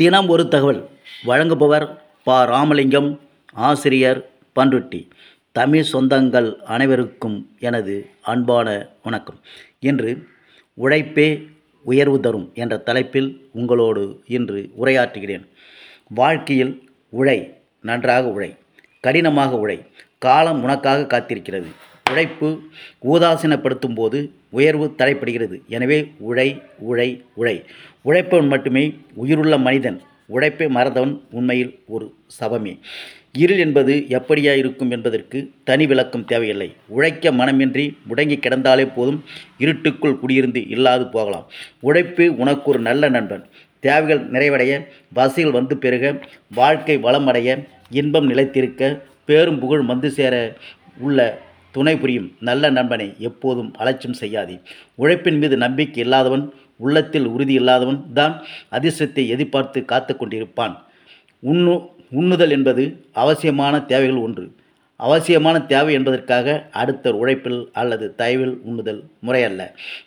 தினம் ஒரு தகவல். வழங்குபவர் ப. ராமலிங்கம் ஆசிரியர் பண்ருட்டி தமிழ் சொந்தங்கள் அனைவருக்கும் எனது அன்பான வணக்கம். இன்று உழைப்பே உயர்வு தரும் என்ற தலைப்பில் உங்களோடு இன்று உரையாற்றுகிறேன். வாழ்க்கையில் உழை நன்றாக உழை கடினமாக உழை காலம் உனக்காக காத்திருக்கிறது. உழைப்பு ஊதாசீனப்படுத்தும் போது உயர்வு தடைப்படுகிறது. எனவே உழை உழை உழை. உழைப்பவன் மட்டுமே உயிருள்ள மனிதன். உழைப்பை மறந்தவன் உண்மையில் ஒரு சபமே இருள் என்பது எப்படியா இருக்கும் என்பதற்கு தனி விளக்கம் தேவையில்லை. உழைக்க மனமின்றி முடங்கி கிடந்தாலே போதும் இருட்டுக்குள் குடியிருந்து இல்லாது போகலாம். உழைப்பு உனக்கு ஒரு நல்ல நண்பன். தேவைகள் நிறைவடைய வசதிகள் வந்து பெருக வாழ்க்கை வளமடைய இன்பம் நிலைத்திருக்க பேரும் புகழ் வந்து சேர உள்ள துணை புரியும் நல்ல நண்பனை எப்போதும் அலட்சியம் செய்யாதே. உழைப்பின் மீது நம்பிக்கை இல்லாதவன் உள்ளத்தில் உறுதி இல்லாதவன் தான் அதிர்ஷ்டத்தை எதிர்பார்த்து காத்து கொண்டிருப்பான். உண்ணு உண்ணுதல் என்பது அவசியமான தேவைகள் ஒன்று. அவசியமான தேவை என்பதற்காக அடுத்த உழைப்பில் அல்லது தயவில் உண்ணுதல் முறையல்ல.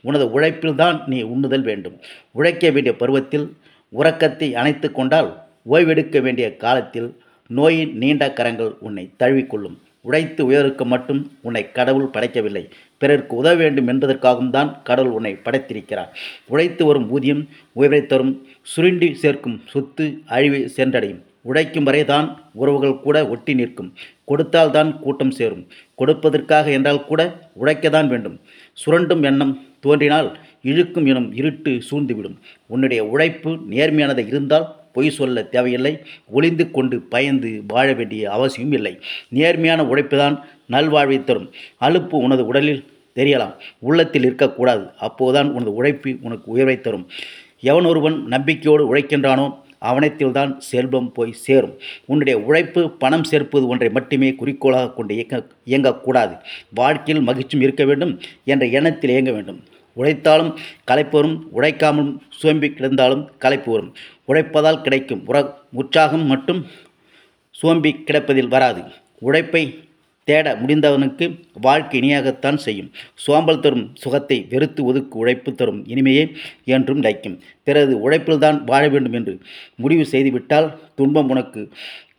உனது உழைப்பில் தான் நீ உண்ணுதல் வேண்டும். உழைக்க வேண்டிய பருவத்தில் உறக்கத்தை அணைத்து கொண்டால் ஓய்வெடுக்க வேண்டிய காலத்தில் நோயின் நீண்ட கரங்கள் உன்னை தழுவிக்கொள்ளும் உழைத்து உயருக்கு மட்டும் உன்னை கடவுள் படைக்கவில்லை. பிறருக்கு உதவ வேண்டும் என்பதற்காகவும் தான் கடவுள் உன்னை படைத்திருக்கிறார். உழைத்து வரும் ஊதியம் உயர்வை தரும் சுருண்டி சேர்க்கும் சொத்து அழிவை சென்றடையும். உழைக்கும் வரை தான் உறவுகள் கூட ஒட்டி நிற்கும். கொடுத்தால் தான் கூட்டம் சேரும். கொடுப்பதற்காக என்றால் கூட உழைக்கத்தான் வேண்டும். சுரண்டும் எண்ணம் தோன்றினால் இழுக்கும் எனும் இருட்டு சூழ்ந்துவிடும். உன்னுடைய உழைப்பு நேர்மையானதை இருந்தால் பொய் சொல்ல தேவையில்லை. ஒளிந்து கொண்டு பயந்து வாழ வேண்டிய அவசியம் இல்லை. நேர்மையான உழைப்புதான் நல்வாழ்வை தரும். அலுப்பு உனது உடலில் தெரியலாம். உள்ளத்தில் இருக்கக்கூடாது. அப்போதுதான் உனது உழைப்பு உனக்கு உயர்வை தரும். எவன் ஒருவன் நம்பிக்கையோடு உழைக்கின்றானோ அவனத்தில்தான் செல்வம் போய் சேரும். உன்னுடைய உழைப்பு பணம் சேர்ப்பது ஒன்றை மட்டுமே குறிக்கோளாக கொண்டு இயங்க இயங்கக்கூடாது. வாழ்க்கையில் மகிழ்ச்சியும் இருக்க வேண்டும் என்ற எண்ணத்தில் இயங்க வேண்டும். உழைத்தாலும் களைப்பு வரும் உழைக்காமலும் சோம்பி கிடந்தாலும் களைப்பு வரும் உழைப்பதால் கிடைக்கும் உற உற்சாகம் மட்டும் சோம்பி கிடப்பதில் வராது. உழைப்பை தேட முடிந்தவனுக்கு வாழ்க்கை இனியாகத்தான் செய்யும். சோம்பல் தரும் சுகத்தை வெறுத்து ஒதுக்கு உழைப்பு தரும் இனிமையே என்றும் லைக்கும் பிறகு உழைப்பில்தான் வாழ வேண்டும் என்று முடிவு செய்துவிட்டால் துன்பம் உனக்கு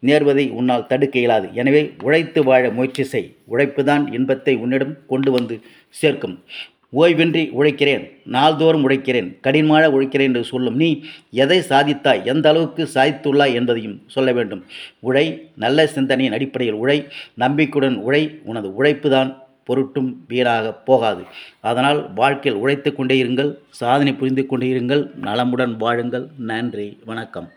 நேர்வதை உன்னால் தடுக்க இயலாது. எனவே உழைத்து வாழ முயற்சி செய். உழைப்புதான் இன்பத்தை உன்னிடம் கொண்டு வந்து சேர்க்கும். ஓய்வின்றி உழைக்கிறேன் நாள்தோறும் உழைக்கிறேன் கடினமாக உழைக்கிறேன் என்று சொல்லும் நீ எதை சாதித்தாய் எந்த அளவுக்கு சாதித்துள்ளாய் என்பதையும் சொல்ல வேண்டும். உழை நல்ல சிந்தனையின் அடிப்படையில் உழை நம்பிக்கையுடன் உழை உனது உழைப்பு தான் பொருட்டும் வீணாக போகாது. அதனால் வாழ்க்கையில் உழைத்து கொண்டே இருங்கள் சாதனை புரிந்து கொண்டே இருங்கள் நலமுடன் வாழுங்கள். நன்றி வணக்கம்.